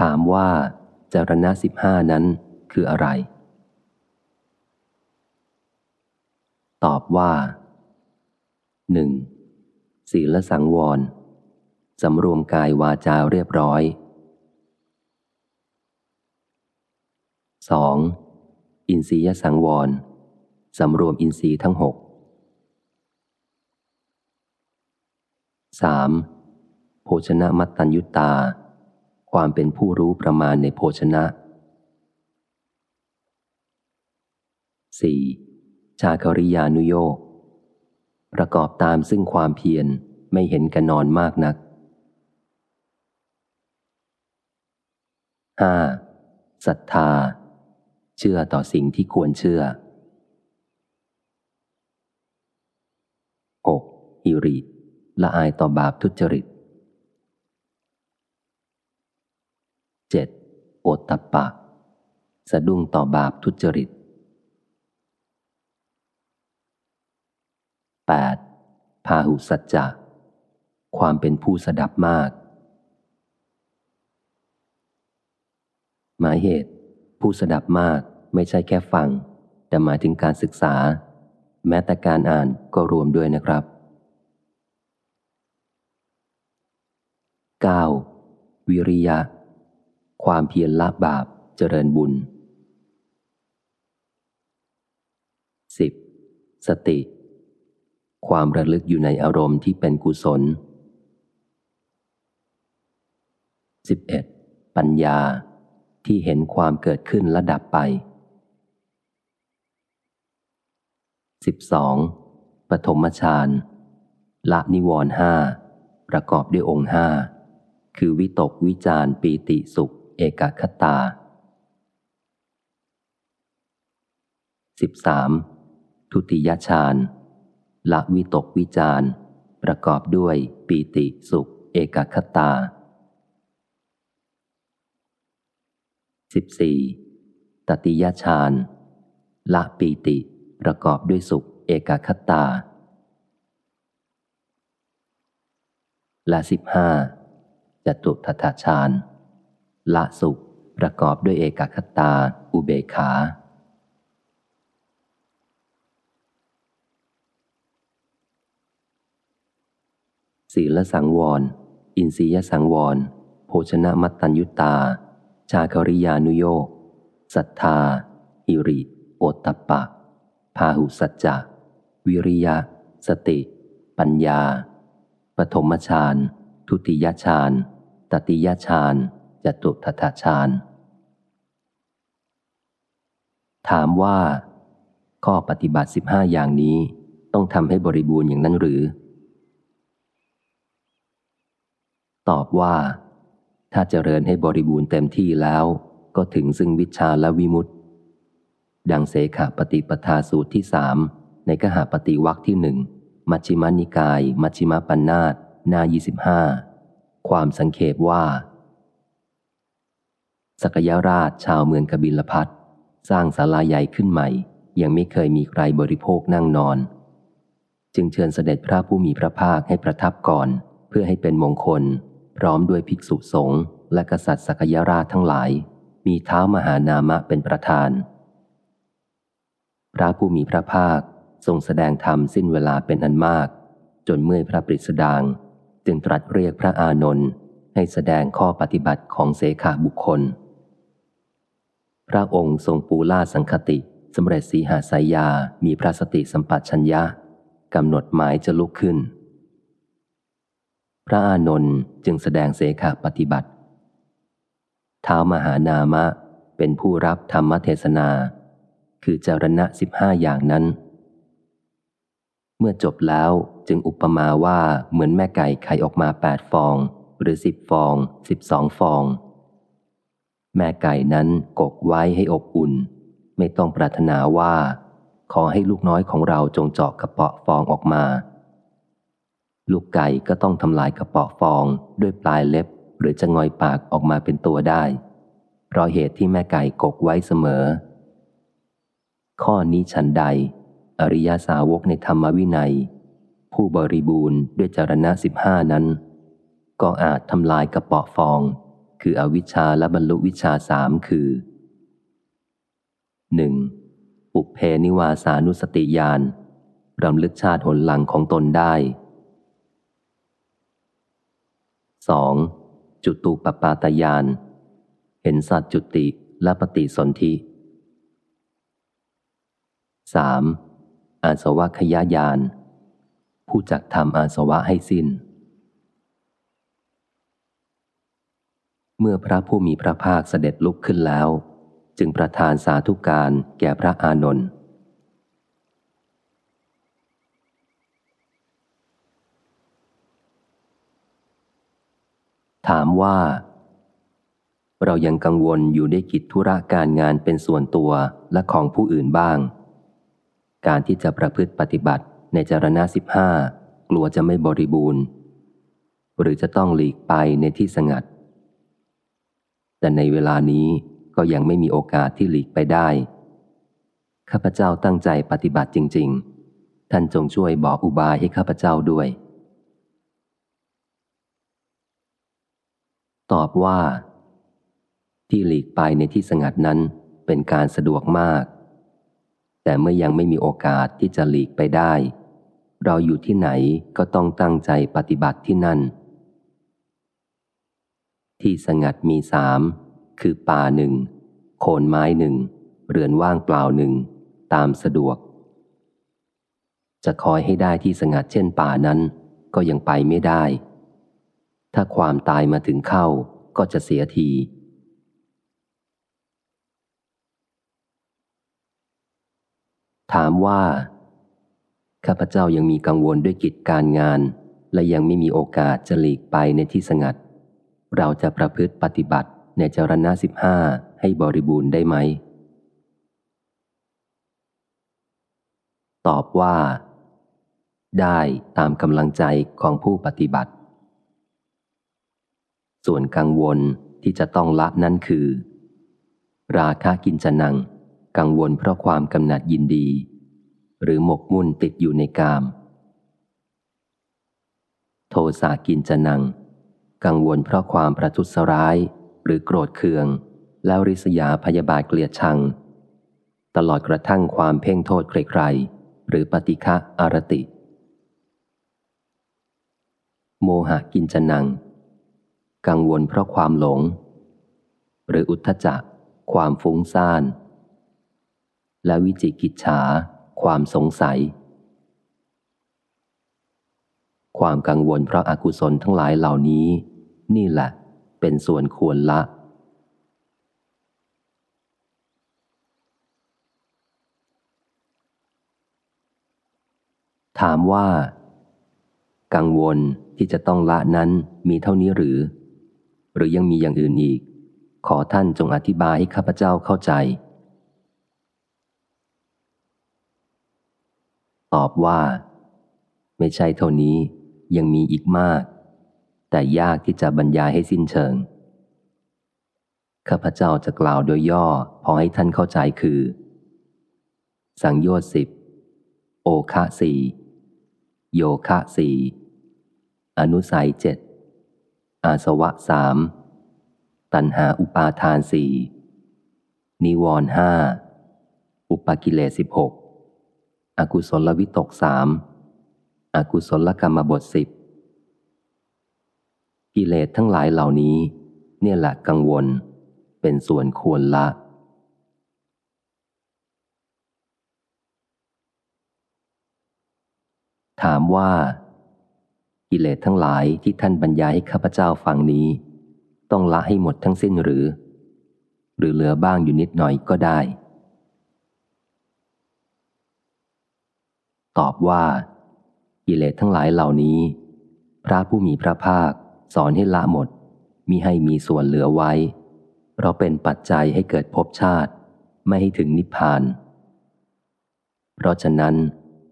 ถามว่าจารณะสิบห้านั้นคืออะไร ตอบว่าหนึ่งศีลสังวรสำรวมกายวาจาเรียบร้อย 2. อินทรียสังวรสำรวมอินทรีย์ทั้งหก 3. โภชนะมัตตัญยุตา ความเป็นผู้รู้ประมาณในโภชนะ 4. ชาคริยานุโยกประกอบตามซึ่งความเพียรไม่เห็นกันนอนมากนัก 5. ศรัทธา เชื่อต่อสิ่งที่ควรเชื่อ 6. ฮิริละอายต่อบาปทุจริต 7. โอตตะปะ สะดุ้งต่อบาปทุจริต 8. พาหุสัจจะ ความเป็นผู้สดับมาก หมายเหตุ ผู้สดับมากไม่ใช่แค่ฟัง แต่หมายถึงการศึกษา แม้แต่การอ่านก็รวมด้วยนะครับ 9. วิริยะ ความเพียรละบาปเจริญบุญ 10. สติ ความระลึกอยู่ในอารมณ์ที่เป็นกุศล 11. ปัญญาที่เห็นความเกิดขึ้นและดับไป 12. ปฐมฌานละนิวรห้าประกอบด้วยองค์ห้าคือวิตกวิจารปีติสุข เอกคตา 13. ทุติยฌานละวิตกวิจารประกอบด้วยปีติสุข เอกคตา 14. ตติยฌานละปีติประกอบด้วยสุข เอกคตา และสิบห้าจตุทัตฌาน ละสุข ประกอบด้วยเอกคตา อุเบขา ศีลสังวร อินทรียสังวร โภชนะมัตตัญยุตา ชาคริยานุโยกศรัทธาหิริ โอตตปะ พาหุสัจจะ วิริยะ สติ ปัญญา ปฐมฌาน ทุติยฌาน ตติยฌาน จตุทัตฌาน ถามว่า ข้อปฏิบัติสิบห้าอย่างนี้ต้องทำให้บริบูรณ์อย่างนั้นหรือ ตอบว่า ถ้าเจริญให้บริบูรณ์เต็มที่แล้วก็ถึงซึ่งวิชาและวิมุตติ ดังเสขาปฏิปทาสูตรที่สามในกหาปฏิวัคที่หนึ่งมัชฌิมานิกาย มัชฌิมปัญนาตนายี่สิบห้าความสังเขปว่า สกยราชชาวเมืองกบิลพัทสร้างศาลาใหญ่ขึ้นใหม่ ยังไม่เคยมีใครบริโภคนั่งนอน จึงเชิญเสด็จพระผู้มีพระภาคให้ประทับก่อน เพื่อให้เป็นมงคล พร้อมด้วยภิกษุสงฆ์และกษัตริย์สกยราชทั้งหลาย มีเท้ามหานามะเป็นประธาน พระผู้มีพระภาคทรงแสดงธรรมสิ้นเวลาเป็นอันมาก จนเมื่อยพระปริสดาง จึงตรัสเรียกพระอานนท์ให้แสดงข้อปฏิบัติของเสขาบุคคล พระองค์ทรงปูล่าสังคติสำเร็จสีหาสายยา มีพระสติสัมปชัญญะกำหนดหมายจะลุกขึ้น พระอานนท์จึงแสดงเสขาปฏิบัติ ท้าวมหานามะเป็นผู้รับธรรมเทศนา คือจารณะสิบห้าอย่างนั้น เมื่อจบแล้วจึงอุปมาว่าเหมือนแม่ไก่ไข่ออกมาแปดฟอง หรือสิบฟองสิบสองฟอง แม่ไก่นั้นกกไว้ให้อบอุ่น ไม่ต้องปรารถนาว่า ขอให้ลูกน้อยของเราจงเจาะกระเปาะฟองออกมา ลูกไก่ก็ต้องทำลายกระเปาะฟองด้วยปลายเล็บ หรือจะงอยปากออกมาเป็นตัวได้ เพราะเหตุที่แม่ไก่กกไว้เสมอ ข้อนี้ฉันใด อริยาสาวกในธรรมวินัย ผู้บริบูรณ์ด้วยจารณะสิบห้านั้น ก็อาจทำลายกระเปาะฟอง คืออวิชชาและบรรลุวิชาสามคือ 1. ปุเพนิวาสานุสติญาณรำลึกชาติหนหลังของตนได้ 2. จุตูปปาตยานเห็นสัตว์จุติและปฏิสนธิ 3. อาสวะขยายานผู้จักทำอาสวะให้สิน้น เมื่อพระผู้มีพระภาคเสด็จลุกขึ้นแล้ว จึงประทานสาธุการแก่พระอานนท์ถามว่า เรายังกังวลอยู่ในกิจธุระการงานเป็นส่วนตัวและของผู้อื่นบ้าง การที่จะประพฤติปฏิบัติในจารณะสิบห้ากลัวจะไม่บริบูรณ์ หรือจะต้องหลีกไปในที่สงัด แต่ในเวลานี้ก็ยังไม่มีโอกาสที่หลีกไปได้ ข้าพเจ้าตั้งใจปฏิบัติจริง ๆ ท่านจงช่วยบอกอุบายให้ข้าพเจ้าด้วย ตอบว่า ที่หลีกไปในที่สงัดนั้นเป็นการสะดวกมาก แต่เมื่อยังไม่มีโอกาสที่จะหลีกไปได้ เราอยู่ที่ไหนก็ต้องตั้งใจปฏิบัติที่นั่น ที่สงัดมีสามคือป่าหนึ่งโคนไม้หนึ่งเรือนว่างเปล่าหนึ่งตามสะดวก จะคอยให้ได้ที่สงัดเช่นป่านั้น ก็ยังไปไม่ได้ ถ้าความตายมาถึงเข้าก็จะเสียทีถามว่า ข้าพเจ้ายังมีกังวลด้วยกิจการงาน และยังไม่มีโอกาสจะหลีกไปในที่สงัด เราจะประพฤติปฏิบัติในจรณะสิบห้าให้บริบูรณ์ได้ไหม ตอบว่า ได้ตามกำลังใจของผู้ปฏิบัติ ส่วนกังวลที่จะต้องละนั่นคือ ราคะกินจนัง กังวลเพราะความกำหนัดยินดี หรือหมกมุ่นติดอยู่ในกาม โทสากินจนัง กังวลเพราะความประทุษร้าย หรือโกรธเคือง แล้วริษยาพยาบาทเกลียดชัง ตลอดกระทั่งความเพ่งโทษใครๆ หรือปฏิฆะอารติ โมหะกินจนัง กังวลเพราะความหลง หรืออุทธจักความฟุ้งซ่าน และวิจิกิจฉา ความสงสัย ความกังวลเพราะอากุศลทั้งหลายเหล่านี้ นี่แหละ เป็นส่วนควรละ ถามว่า กังวลที่จะต้องละนั้นมีเท่านี้หรือ หรือยังมีอย่างอื่นอีก ขอท่านจงอธิบายให้ข้าพเจ้าเข้าใจ ตอบว่า ไม่ใช่เท่านี้ยังมีอีกมาก แต่ยากที่จะบรรยายให้สิ้นเชิง ข้าพเจ้าจะกล่าวโดยย่อพอให้ท่านเข้าใจคือ สังโยชน์สิบ โอคะสี่ โยคะสี่ อนุสัยเจ็ด อาสวะสาม ตัณหาอุปาทานสี่ นิวรห้า อุปกิเลสิบหกอกุศลวิตกสามอกุศลกรรมบทสิบ กิเลสทั้งหลายเหล่านี้ เนี่ยแหละกังวล เป็นส่วนควรละ ถามว่า กิเลสทั้งหลายที่ท่านบรรยายให้ข้าพเจ้าฟังนี้ ต้องละให้หมดทั้งสิ้นหรือ หรือเหลือบ้างอยู่นิดหน่อยก็ได้ ตอบว่า กิเลสทั้งหลายเหล่านี้ พระผู้มีพระภาค สอนให้ละหมดมิให้มีส่วนเหลือไว้ เพราะเป็นปัจจัยให้เกิดภพชาติ ไม่ให้ถึงนิพพาน เพราะฉะนั้น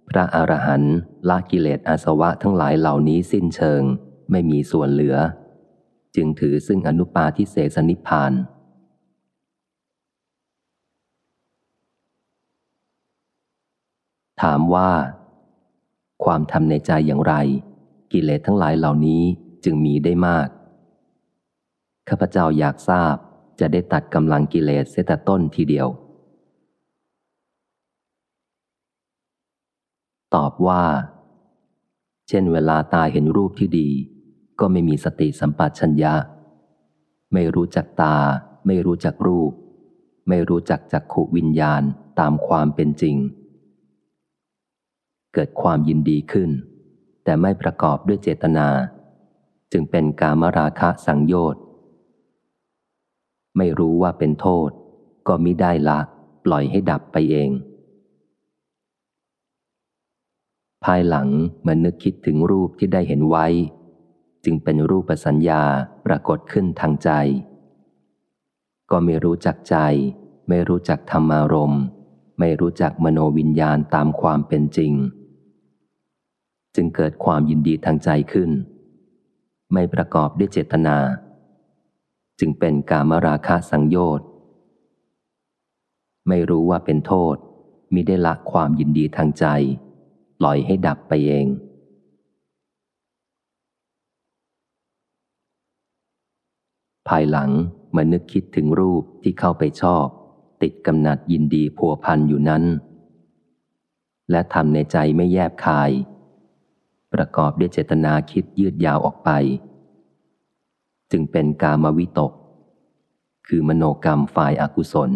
พระอรหันต์ละกิเลสอาสวะทั้งหลายเหล่านี้สิ้นเชิง ไม่มีส่วนเหลือ จึงถือซึ่งอนุปาทิเสสนิพานถามว่า ความทำในใจอย่างไร กิเลสทั้งหลายเหล่านี้ จึงมีได้มาก ข้าพเจ้าอยากทราบจะได้ตัดกำลังกิเลสเสียแต่ต้นทีเดียว ตอบว่า เช่นเวลาตาเห็นรูปที่ดี ก็ไม่มีสติสัมปชัญญะ ไม่รู้จักตา ไม่รู้จักรูป ไม่รู้จักจักขุวิญญาณตามความเป็นจริง เกิดความยินดีขึ้น แต่ไม่ประกอบด้วยเจตนา จึงเป็นกามราคะสังโยชน์ไม่รู้ว่าเป็นโทษ ก็มิได้ละ ปล่อยให้ดับไปเอง ภายหลังมันนึกคิดถึงรูปที่ได้เห็นไว้ จึงเป็นรูปสัญญาปรากฏขึ้นทางใจ ก็ไม่รู้จักใจ ไม่รู้จักธรรมารมณ์ ไม่รู้จักมโนวิญญาณตามความเป็นจริง จึงเกิดความยินดีทางใจขึ้น ไม่ประกอบด้วยเจตนา จึงเป็นกามราคะสังโยชน์ ไม่รู้ว่าเป็นโทษมิได้ละความยินดีทางใจ ปล่อยให้ดับไปเอง ภายหลังมานึกคิดถึงรูปที่เข้าไปชอบ ติดกำหนัดยินดีพัวพันอยู่นั้น และทำในใจไม่แยบคาย ประกอบด้วยเจตนาคิดยืดยาวออกไป จึงเป็นกามวิตก คือมโนกรรมฝ่ายอากุศล